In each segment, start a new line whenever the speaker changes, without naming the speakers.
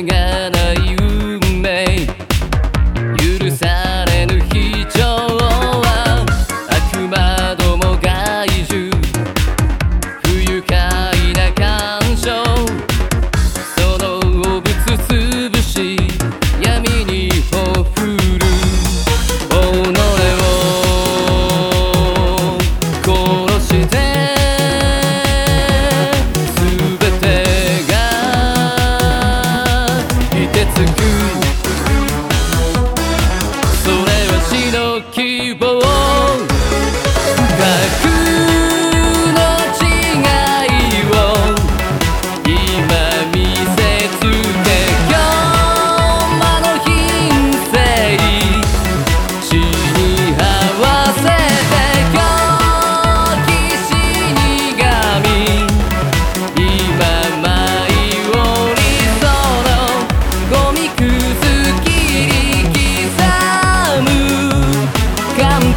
がない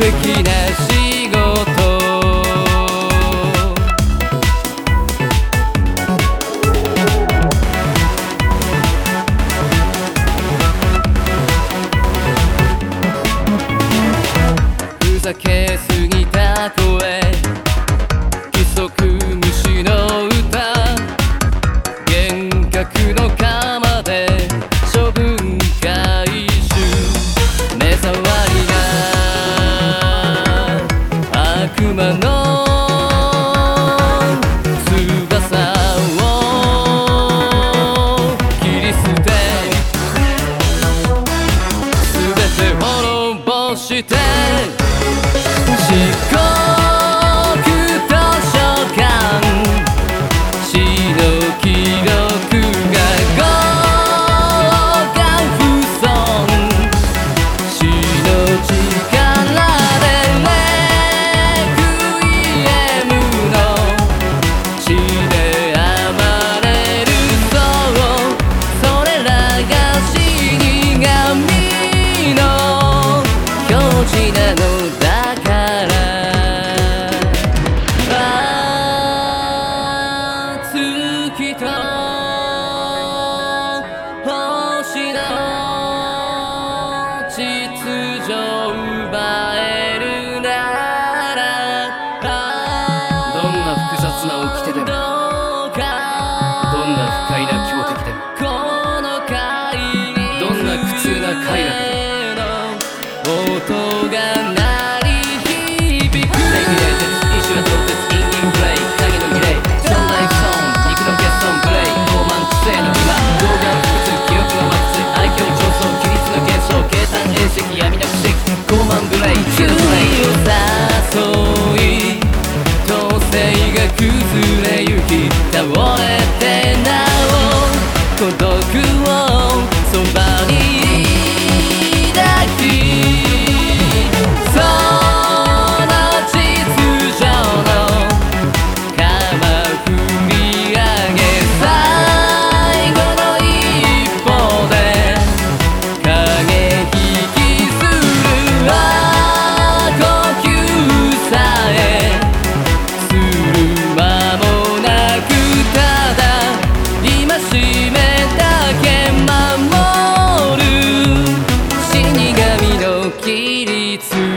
的な仕事。ふざけすぎた声して思考なのだから。ああ月と。
一次